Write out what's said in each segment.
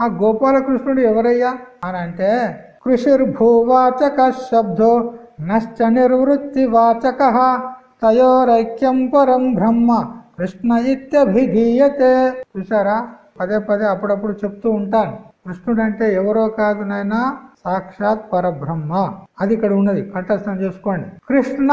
ఆ గోపాలకృష్ణుడు ఎవరయ్యా? అని అంటే కృషిర్భూవాచక శబ్దో నశ్చ నిర్వృత్తి వాచక తయోరైక్యం పరం బ్రహ్మ కృష్ణ ఇత్యభిధీయతే. చూసారా పదే పదే అప్పుడప్పుడు చెప్తూ ఉంటాను. కృష్ణుడు అంటే ఎవరో కాదు నైనా సాక్షాత్ పరబ్రహ్మ. అది ఇక్కడ ఉన్నది. కంఠస్థం చేసుకోండి. కృష్ణ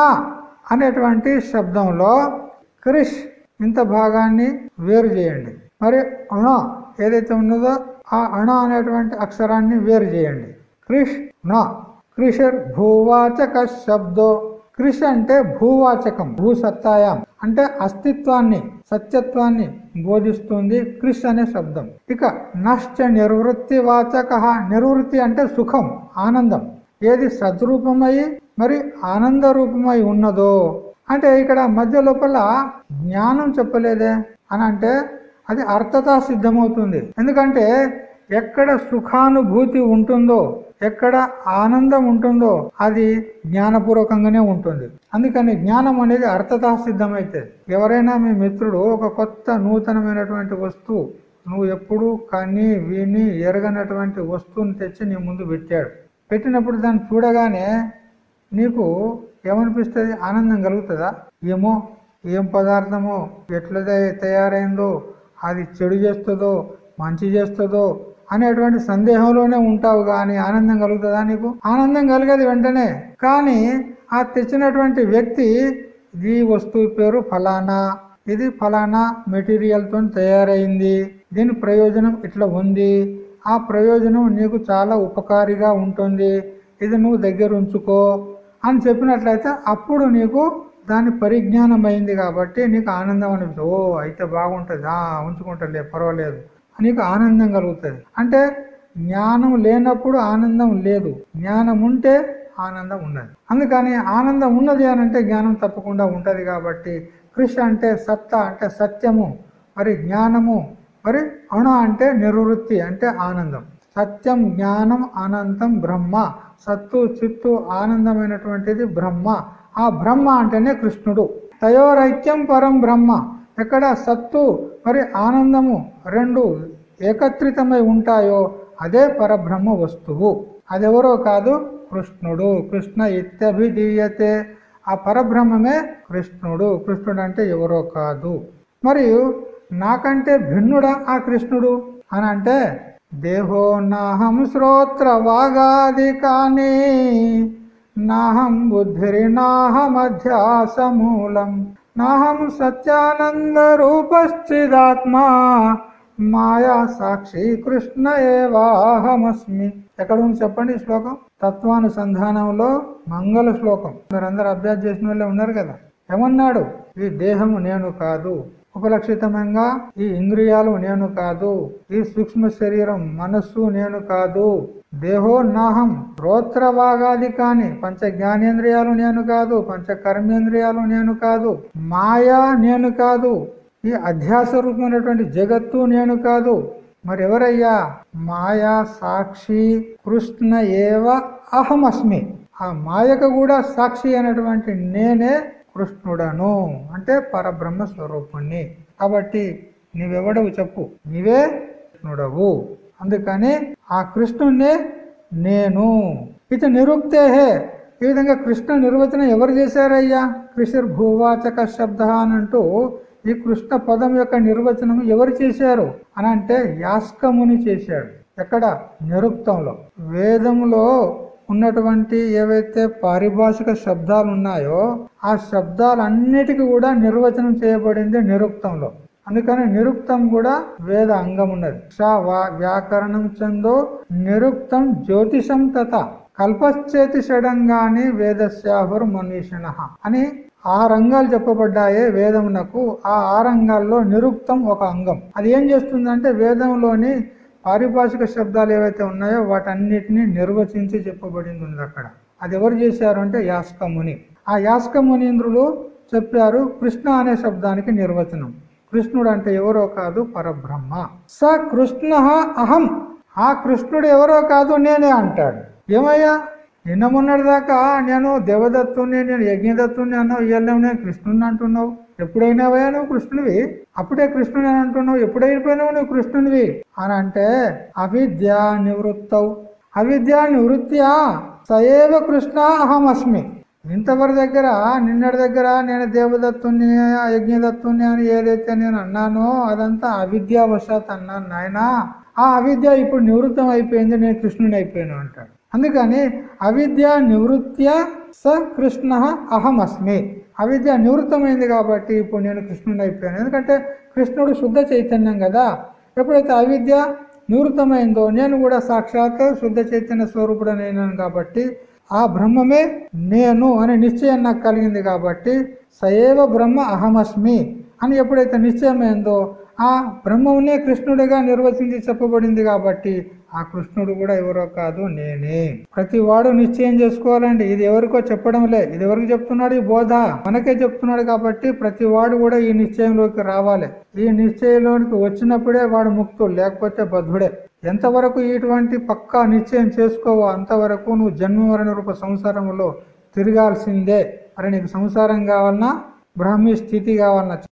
అనేటువంటి శబ్దంలో క్రిష్ ఇంత భాగాన్ని వేరు చేయండి. మరి అణ ఏదైతే ఉన్నదో ఆ అణ అనేటువంటి అక్షరాన్ని వేరు చేయండి. క్రిష్ నా. క్రిషర్ భూవాచక శబ్దో కృష్ అంటే భూవాచకం భూసత్తాయం. అంటే అస్తిత్వాన్ని సత్యత్వాన్ని బోధిస్తుంది కృష్ అనే శబ్దం. ఇక నష్ట నిర్వృత్తి వాచక నిర్వృత్తి అంటే సుఖం ఆనందం. ఏది సద్రూపమై మరి ఆనంద రూపమై ఉన్నదో. అంటే ఇక్కడ మధ్య లోపల జ్ఞానం చెప్పలేదే? అని అంటే అది అర్థత సిద్ధమవుతుంది. ఎందుకంటే ఎక్కడ సుఖానుభూతి ఉంటుందో ఎక్కడ ఆనందం ఉంటుందో అది జ్ఞానపూర్వకంగానే ఉంటుంది. అందుకని జ్ఞానం అనేది అర్థత సిద్ధమైతే ఎవరైనా మీ మిత్రుడు ఒక కొత్త నూతనమైనటువంటి వస్తువు నువ్వు ఎప్పుడు కని విని ఎరగనటువంటి వస్తువుని తెచ్చి నీ ముందు పెట్టాడు. పెట్టినప్పుడు దాన్ని చూడగానే నీకు ఏమనిపిస్తుంది? ఆనందం కలుగుతుందా? ఏమో ఏం పదార్థమో ఎట్లా తయారైందో అది చెడు చేస్తుందో మంచి చేస్తుందో అనేటువంటి సందేహంలోనే ఉంటావు కానీ ఆనందం కలుగుతుందా నీకు? ఆనందం కలిగేది వెంటనే. కానీ ఆ తెచ్చినటువంటి వ్యక్తి ఈ వస్తువు పేరు ఫలానా. ఇది ఫలానా మెటీరియల్తో తయారైంది. దీని ప్రయోజనం ఇట్లా ఉంది. ఆ ప్రయోజనం నీకు చాలా ఉపకారిగా ఉంటుంది. ఇది నువ్వు దగ్గర ఉంచుకో అని చెప్పినట్లయితే అప్పుడు నీకు దాని పరిజ్ఞానం అయింది కాబట్టి నీకు ఆనందం అనిపిస్తుంది. ఓ అయితే బాగుంటుంది. ఆ ఉంచుకుంటలే పర్వాలేదు. నీకు ఆనందం కలుగుతుంది. అంటే జ్ఞానం లేనప్పుడు ఆనందం లేదు. జ్ఞానం ఉంటే ఆనందం ఉన్నది అందుకని ఆనందం ఉన్నది అని అంటే జ్ఞానం తప్పకుండా ఉంటుంది కాబట్టి కృషి అంటే సత్త అంటే సత్యము మరి జ్ఞానము మరి అణ అంటే నిర్వృత్తి అంటే ఆనందం. సత్యం జ్ఞానం అనంతం బ్రహ్మ. సత్తు చిత్తు ఆనందమైనటువంటిది బ్రహ్మ. ఆ బ్రహ్మ అంటేనే కృష్ణుడు. తయోరైక్యం పరం బ్రహ్మ. ఎక్కడ సత్తు మరి ఆనందము రెండు ఏకత్రితమై ఉంటాయో అదే పరబ్రహ్మ వస్తువు. అదెవరో కాదు కృష్ణుడు. కృష్ణ ఇత్యభిధీయతే. ఆ పరబ్రహ్మమే కృష్ణుడు. కృష్ణుడు అంటే ఎవరో కాదు. మరియు నాకంటే భిన్నుడా ఆ కృష్ణుడు? అని అంటే దేహో నాహం శ్రోత్ర వాగాది కానీ నాహం బుద్ధిర్నాహమధ్యాసమూలం. నాహం సత్యానంద రూపశ్చిదాత్మా మాయా సాక్షి కృష్ణ ఏవాహమస్మి. ఎక్కడ ఉంది చెప్పండి ఈ శ్లోకం? తత్వానుసంధానంలో మంగళ శ్లోకం. మీరందరూ అభ్యాస చేసిన వాళ్ళే ఉన్నారు కదా. ఏమన్నాడు? ఈ దేహము నేను కాదు. ఉపలక్షితమంగా ఈ ఇంద్రియాలు నేను కాదు ఈ సూక్ష్మ శరీరం మనస్సు నేను కాదు దేహో నాహం రోత్రభాగాది కాని పంచ జ్ఞానేంద్రియాలు నేను కాదు పంచ కర్మేంద్రియాలు నేను కాదు మాయా నేను కాదు ఈ అధ్యాస రూపమైనటువంటి జగత్తు నేను కాదు. మరి ఎవరయ్యా మాయా సాక్షి కృష్ణ ఏవ అహమస్మి. ఆ మాయకు కూడా సాక్షి అయినటువంటి నేనే కృష్ణుడను అంటే పరబ్రహ్మ స్వరూపుణ్ణి. కాబట్టి నీవెవడవు చెప్పు. నీవే కృష్ణుడవు. అందుకని ఆ కృష్ణుణ్ణి నేను. ఇది నిరుక్తేహే. ఈ విధంగా కృష్ణ నిర్వచనం ఎవరు చేశారయ్యా? కృషిర్ భూవాచక శబ్ద అనంటూ అంటూ ఈ కృష్ణ పదం యొక్క నిర్వచనం ఎవరు చేశారు? అని అంటే యాస్కముని చేశాడు. ఎక్కడ? నిరుక్తంలో. వేదంలో ఉన్నటువంటి ఏవైతే పారిభాషిక శబ్దాలు ఉన్నాయో ఆ శబ్దాలన్నిటికీ కూడా నిర్వచనం చేయబడింది నిరుక్తంలో. అందుకని నిరుక్తం కూడా వేద అంగం ఉన్నది వ్యాకరణం చందో నిరుక్తం జ్యోతిషం తత కల్పశ్చేతి షడంగాని వేదశ్యాహుర్ మనీషిణ అని ఆ రంగాలు చెప్పబడ్డాయే వేదమునకు. ఆ ఆ రంగాల్లో నిరుక్తం ఒక అంగం. అది ఏం చేస్తుందంటే వేదంలోని పారిభాషిక శబ్దాలు ఏవైతే ఉన్నాయో వాటన్నిటిని నిర్వచించి చెప్పబడింది ఉంది అక్కడ. అది ఎవరు చేశారు అంటే యాస్కముని ఆ యాస్కమునీంద్రులు చెప్పారు కృష్ణ అనే శబ్దానికి నిర్వచనం. కృష్ణుడు అంటే ఎవరో కాదు పరబ్రహ్మ. స కృష్ణ అహం. ఆ కృష్ణుడు ఎవరో కాదు నేనే అంటాడు. ఏమయ్యా? నిన్న మొన్నటి దాకా నేను దేవదత్తుని నేను యజ్ఞదత్తుని అన్నావు ఇవాళ నేను కృష్ణుని అంటున్నావు. ఎప్పుడైనావా నువ్వు కృష్ణుడివి? అప్పుడే కృష్ణుడు అని అంటున్నావు. ఎప్పుడైపోయినావు నువ్వు కృష్ణునివి అని అంటే అవిద్య నివృత్తవు అవిద్య నివృత్త్యా? సయేవ కృష్ణ అహమస్మి. ఇంతవరి దగ్గర నిన్నటి దగ్గర నేను దేవదత్తుని యజ్ఞదత్తుని అని ఏదైతే నేను అన్నానో అదంతా అవిద్యావశాత్ అన్నాను నాయన. ఆ అవిద్య ఇప్పుడు నివృత్తం అయిపోయింది నేను కృష్ణుని అయిపోయాను అంటాడు. అందుకని అవిద్య నివృత్య స కృష్ణ అహమస్మి. అవిద్య నివృత్తమైంది కాబట్టి ఇప్పుడు నేను కృష్ణుడు అయిపోయాను. ఎందుకంటే కృష్ణుడు శుద్ధ చైతన్యం కదా. ఎప్పుడైతే అవిద్య నివృత్తమైందో నేను కూడా సాక్షాత్ శుద్ధ చైతన్య స్వరూపుడనైనాను కాబట్టి ఆ బ్రహ్మమే నేను అనే నిశ్చయం నాకు కలిగింది కాబట్టి సయేవ బ్రహ్మ అహమస్మి అని ఎప్పుడైతే నిశ్చయమైందో ఆ బ్రహ్మమునే కృష్ణుడిగా నిర్వచించి చెప్పబడింది కాబట్టి ఆ కృష్ణుడు కూడా ఎవరో కాదు నేనే. ప్రతి వాడు నిశ్చయం చేసుకోవాలండి. ఇది ఎవరికో చెప్పడంలే ఇది ఎవరికి చెప్తున్నాడు? ఈ బోధ. మనకే చెప్తున్నాడు కాబట్టి ప్రతి వాడు కూడా ఈ నిశ్చయంలోకి రావాలి. ఈ నిశ్చయంలోనికి వచ్చినప్పుడే వాడు ముక్తుడు లేకపోతే బద్ధుడే. ఎంతవరకు ఇటువంటి పక్కా నిశ్చయం చేసుకోవో అంతవరకు నువ్వు జన్మవరణ రూప సంసారంలో తిరగాల్సిందే. మరి నీకు సంసారం కావాలన్నా బ్రాహ్మీ స్థితి కావాలన్నా